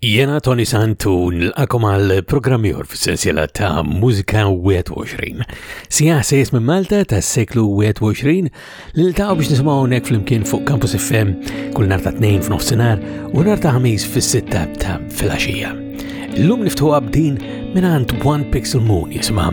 Jena Tony Santu nil-akom għal programm jor fil-sensiela ta' Musika 21. Sija sejs minn Malta ta' seklu 21 li l-ta' biex nismaw nek fl-imkien fuq Campus FM kull nar ta' 2 f'nofsinar u nar ta' ħamis fil-sitta ta' fil-axija. L-lum niftu għabdin minn għand One Pixel Moon jisma'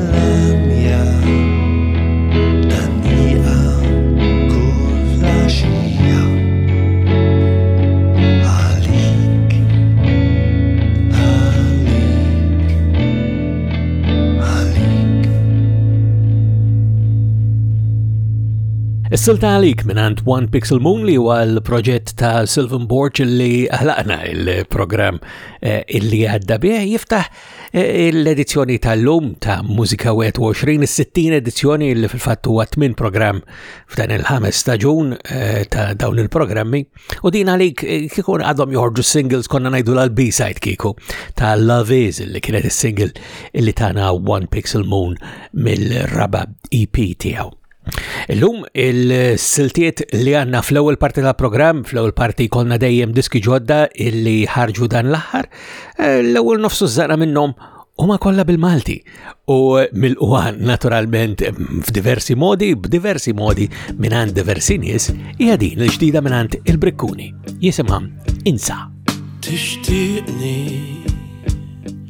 Is-silta għalik minant One Pixel Moon li huwa l-proġett ta' Sylvan Borch li ħlaqna il-programm eh, illi għadda bih jiftaħ L-edizzjoni tal-lum ta' Musika 21, is-60 edizzjoni li fil-fatt huwa tmien programm f'dan il-ħames staġun eh, ta' dawn il-programmi u din għalik eh, kieku għadhom joħorġu singles konna ngħidu l-B-side kieku ta' Love Is li kienet is-single li tana One Pixel Moon mill-raba EP tiegħu. Illum il-siltiet li għanna fl-ewwel parti tal programm fl-ewwel parti konna dejjem diski ġodda illi ħarġu dan l-aħħar, eh, l-ewwel nofsu żara minnhom huma kollha bil-Malti u mill-qwan naturalment f'diversi modi, b'diversi modi mingħand diversi nies hija din il-ġdida mingħand il-Brikkuni jisimha Insa. Tixtieqni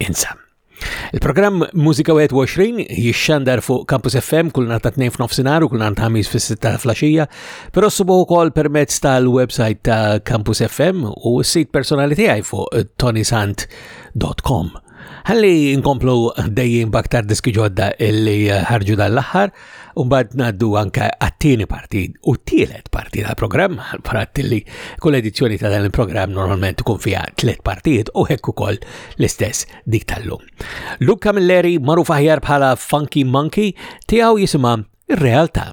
insa. Il-programm Musika 21 jixxandar fuq Campus FM kull nhar ta' tnejn f'nofsinhar u kull nhar ta' ħamis fis-sitta flaxija, però subu wkoll permezz tal-website ta' Campus FM u s-sit personali tiegħi fuq tonisant.com. Ħalli inkomplu dejjem baktar diski ġodda illi ħarġu dal-aħħar Umbad naddu anka għattini parti u t-tielet parti tal programm għal-fatt li kull edizzjoni ta' dan il-programm normalment ikun fija tliet partijiet u hekk ukoll l-istess dik tal-lum. Luke Camilleri magħruf aħjar bħala Funky Monkey tiegħu jisimha r-realtà.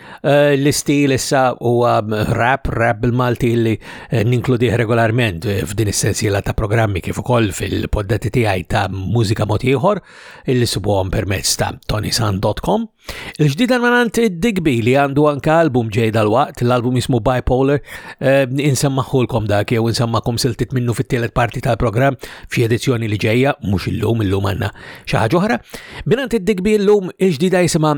Eh, l-istil issa huwa rap, rap bil-Malti li eh, ninkludih regolarment eh, f'din is-sensiela ta' programmi kif ukoll fil-poddati tiegħi ta' mużika mod ieħor illi sibuhom permezz ta' tonisan.com. Il-ġdida manant Digby li għandu anka album ġej dal-waqt, l-album jismu Bipolar, eh, insemmaħulkom dak jew insemmakom siltit minnu fit-tielet parti tal-programm fi edizzjoni li ġejja, mhux illum illum għandna xi ħaġa oħra. Minant Digby llum il-ġdida jisimha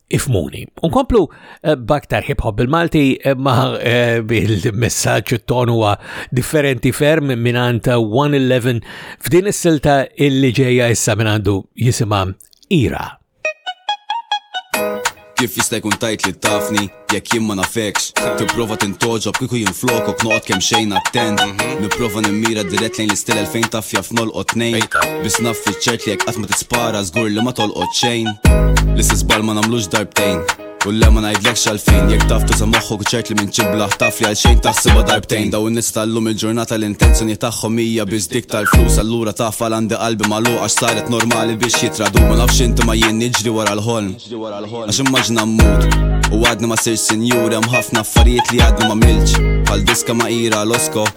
ifmuni. Unkomplu eh, baktar hip hop bil-Malti eh, ma eh, bil-messagġ ton huwa differenti ferm minant 111 f'din is-silta illi ġejja issa minandu jisima Ira. Kif jista' jkun tajt li tafni, jekk jien ma nafekx, tipprova tintoġob kieku jien flokok noqgħod kemm xejn attent. Mhm. Nipprova nimmira dirett lejn l-istil 2000 tafja f'nolqot tnejn, biss naf fiċ-ċert li jekk Ma tispara żgur li ma tolqot xejn Li se żball ma nagħmlux darbtejn U le ma ngħidlekx għalfejn Jekk taf tuża moħħok ċert li minn ċiblaħ taf li għal xejn taħsibha darbtejn Daw in-nies tal-lum il-ġurnata l-intenzjoni tagħhom hija biss dik tal-flus Allura taf għal għandi qalbi magħluq għax saret normali biex jitradu Ma nafx inti ma jien niġri wara l-ħolm Għax immaġna mmut U għadni ma sirx sinjur hemm ħafna affarijiet li għadni m'għamiltx Bħal diska ma ira l-osko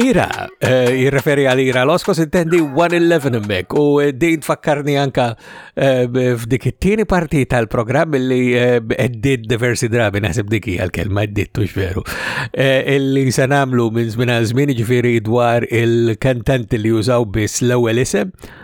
Ira, eh, jirreferi għal Ira Loskos, intendi 111 immek u eh, din fakkarni anka eh, f'dik it-tieni parti tal-programm li eddid diversi drabi naħseb dik hija l-kelma eddid tux veru. Illi se nagħmlu minn żmien għal żmien ġifieri dwar il-kantanti li jużaw biss l-ewwel isem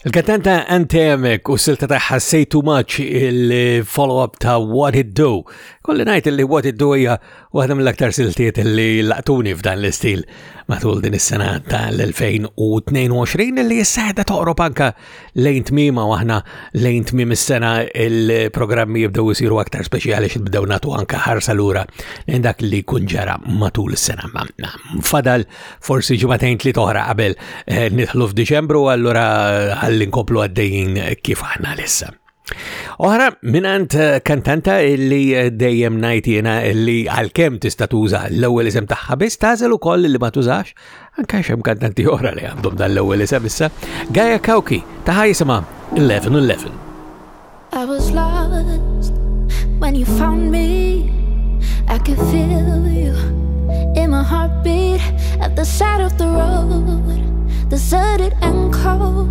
Il-katanta Antemek u silta ta' ħassej too much il-follow-up ta' What It Do. Kolli najt li What It Do hija waħda mill-aktar siltiet li laqtuni f'dan l-istil matul din is-sena ta' l-2022 li jissahda toqrob anka lejn tmima u aħna lejn tmim is-sena il-programmi jibdew isiru aktar speċjali xi bdew nagħtu anke ħarsa lura lejn dak li jkun ġara matul is-sena. Fadal forsi ġimagħtejn tliet oħra qabel eh, nidħlu f'Diċembru allura ħalli nkomplu għaddejjin kif aħna lissa. Oħra, minant eh, kantanta illi eh, dejjem najtina illi għal-kem tista tuża l-ewel isem taħħa bis tażel u koll li ma tużax, anka xem kantanti oħra li għandhom dan l-ewel isem issa, Gaja Kawki, taħħa jisima 11-11. I was lost when you found me I could feel you in my heartbeat At the side of the road Deserted and cold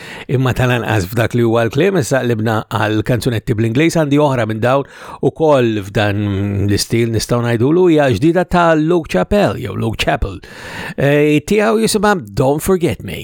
imma tal-anqas f'dak li huwa l-kliem, issa libna għal kanzunetti bl-Ingliż għandi oħra minn dawn ukoll f'dan l-istil nistgħu ngħidulu hija ġdida ta' Luke Chappell jew Luke Chappell. E, Tiegħu jisimha Don't Forget Me.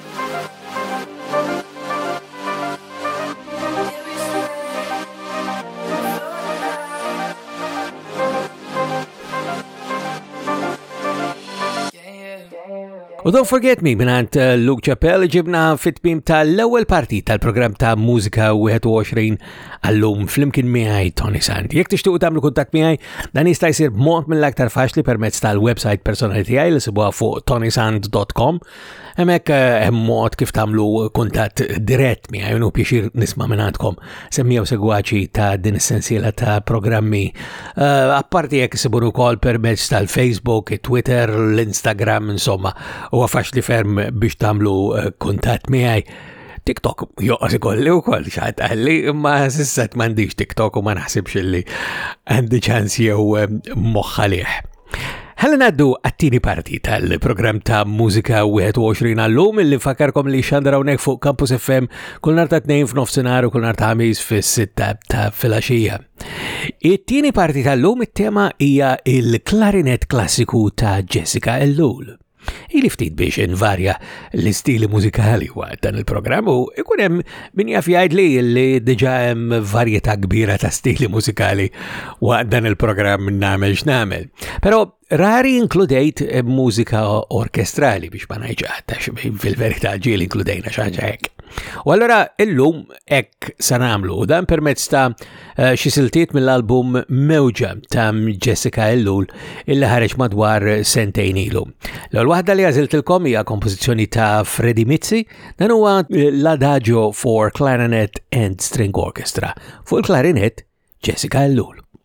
U Don't Forget Me minant uh, Luke Chappell ġibna fit-tmim tal-ewwel parti tal-programm ta' Mużika 21 għallum flimkien miegħi Tony Sand. Jekk tixtuq tagħmlu kuntatt miegħi, dan jista' jsir b'mod mill-aktar faċli permezz tal-website personali tiegħi li sibuha fuq tonysand.com Hemmhekk eh, hemm mod kif tagħmlu kuntatt dirett mi għajnu pjaċir nisma' minn għandkom semmijaw segwaċi ta' din is-sensiela ta' programmi. Eh, apparti jekk isibun ukoll permezz tal-Facebook, Twitter, l-Instagram, insomma, u għafax li ferm biex tagħmlu eh, kuntatt miegħi. TikTok joqos ikolli u koll xaħat għalli, ma sissat mandiġ TikTok u ma naħsibx li għandi ċans jew moħħalih. Ħalli naddu għattini parti tal-program ta' Musika 21 għallum illi fakarkom li xandra unek fuq Campus FM kull nar ta' 2 f'nofsinhar u kull nar ta' ħamis fis-sitta ta' filgħaxija. It-tieni parti tal-lum it-tema hija il-klarinet klassiku ta' Jessica Ellul. Ili ftit biex invarja l-istili mużikali waqt dan il-programm u ikun hemm min jaf jgħid li li diġà hemm varjetà kbira ta' stili mużikali waqt dan il-programm nagħmel x'nagħmel. Però rari inkludejt mużika orkestrali biex ma ngħidx fil-verità ġiel inkludejna xi ħaġa hekk. U allura illum Ek sa nagħmlu u dan permezz ta' eh, xi siltiet mill-album Mewġa ta' Jessica Ellul illi ħareġ madwar sentejn ilu. L-ewwel waħda li għażiltilkom hija kompożizzjoni ta' Freddy Mizzi, dan huwa eh, l-Adagio for Clarinet and String Orchestra fuq il-Clarinet Jessica Ellul.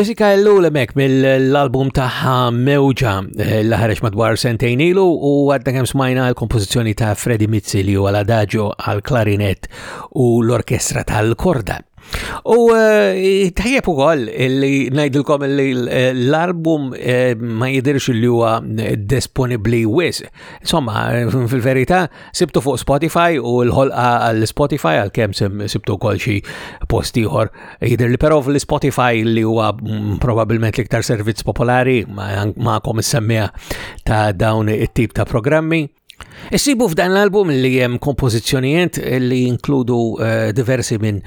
Jessica Lulemek mill-album taħħa Mewġa eh, l ħareġ madwar sentejn ilu u għadna kemm smajna l-kompożizzjoni ta' Freddy Mizzi li huwa l-adagio għal klarinett u l-orkestra tal-korda. U eh, tajjeb u koll li najdilkom li l-album eh, ma jidirx li huwa eh, disponibli wis. Insomma, fil-verita, sibtu fuq Spotify u l-ħolqa għall-Spotify għal-kem sibtu koll xi postiħor. Jidir li però fil-Spotify li huwa mm, probabilment l-iktar servizz popolari ma' kom is-semmija ta' dawn it-tip ta' programmi. Issibu f'dan l-album li jem kompożizzjonijiet li jinkludu eh, diversi minn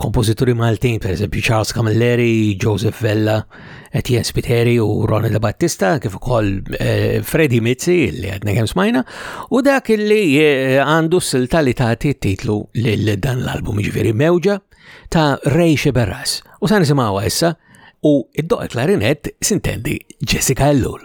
kompożituri Maltin, per eżempju Charles Camilleri, Joseph Vella, Etienne Spiteri u Ronald Battista, kif ukoll eh, Freddy Mizzi li għadna kemm smajna, u dak li eh, għandu s-silta li tagħti titlu lil dan l-album ġifieri mewġa ta' Ray Xeberras. U sa nisimgħuha issa u id-doqa klarinett sintendi Jessica Ellul.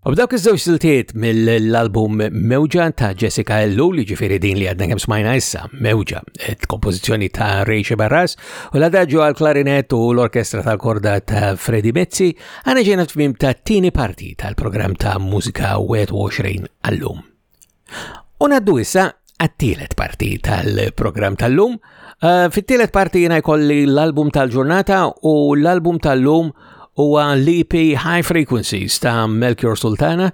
U b'dawk iż-żewġ siltiet mill-album Mewġa ta' Jessica Ellu li ġifieri din li għadna kemm smajna issa Mewġa, kompożizzjoni ta' Rejxe Barras u l-adaġġu għal klarinett u l-orkestra tal-korda ta' Freddy Mezzi, għana ġejna f'tmim ta' tieni parti tal-programm ta' Mużika 21 għallum. U naddu issa għat-tielet parti tal-programm tal-lum. Uh, Fit-tielet parti jina jkolli l-album tal-ġurnata u l-album tal-lum huwa l-EP High Frequencies ta' Melchior Sultana.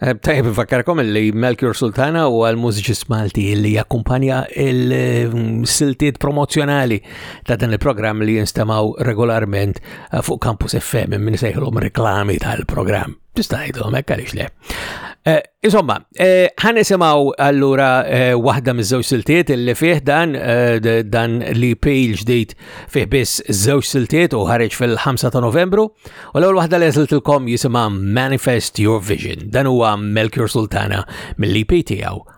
Eh, tajb fakkarkom li Melchior Sultana huwa l-mużiċist Malti li jakkumpanja il-siltiet promozzjonali ta' dan il-programm li jinstemaw regolarment eh, fuq Campus FM minn sejħlhom reklami tal-programm. Tista' ngħidhom hekk għaliex le. Eh, insomma, eh, ħan nisimaw allura eh, waħda miż-żewġ siltiet li fih dan dan li pej ġdid fih biss żewġ siltiet u ħareġ fil-5 ta' Novembru u l-ewwel waħda li għażiltilkom jisimha Manifest Your Vision. Dan huwa Melchior Sultana mill-EP tiegħu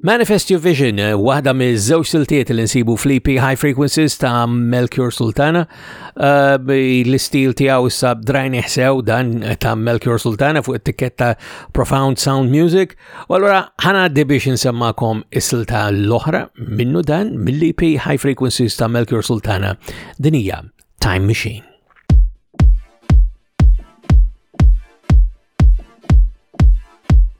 Manifest Your Vision, eh, waħda miż żewġ siltiet li nsibu fl-EP High Frequencies ta' Melchior Sultana, eh, l-istil tiegħu issa drajni ħsew dan ta' Melchior Sultana fuq it-tikketta Profound Sound Music, u allura ħanaddi biex insemmakom is-silta l-oħra minnu dan mill-EP High Frequencies ta' Melchior Sultana dinija Time Machine.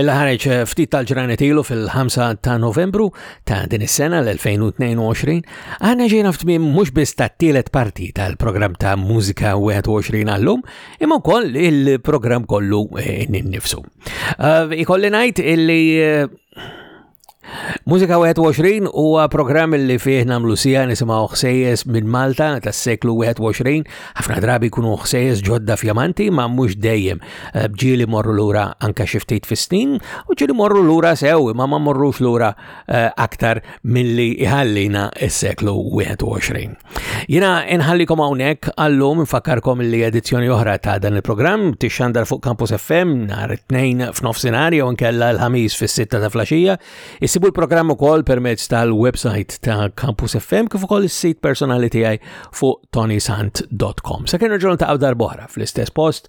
Illa ħareġ eh, ftit tal-ġranet ilu fil-5 ta' novembru ta' din is-sena l-2022, għanna ġejna f'tmim mhux biss ta' tielet parti tal-programm ta' Mużika 21 għallum, imma wkoll il-programm kollu eh, nifsu. Eh, ikolli ngħid illi Mużika 21 huwa programm li fih nagħmlu sija nisimgħu ħsejjes minn Malta tas-seklu 21, ħafna drabi jkunu ħsejjes ġodda fjamanti ma mhux dejjem. Eh, ġieli morru lura anke xi ftit fis-snin u ġieli morru lura sew ma ma morrux lura eh, aktar milli iħallina s-seklu 21. Jina inħallikom hawnhekk għallum nfakkarkom li edizzjoni oħra ta' dan il-programm tixxandar fuq Campus FM nhar it-tnejn f'nofsinhar jew nkella l-ħamis fis-sitta ta' flaxija. Issibu l-programm ukoll permezz tal-website ta' Campus FM kif ukoll is-sit personali tiegħi fuq tonysant.com. Sakemm nerġgħu ta' darbohra fl-istess post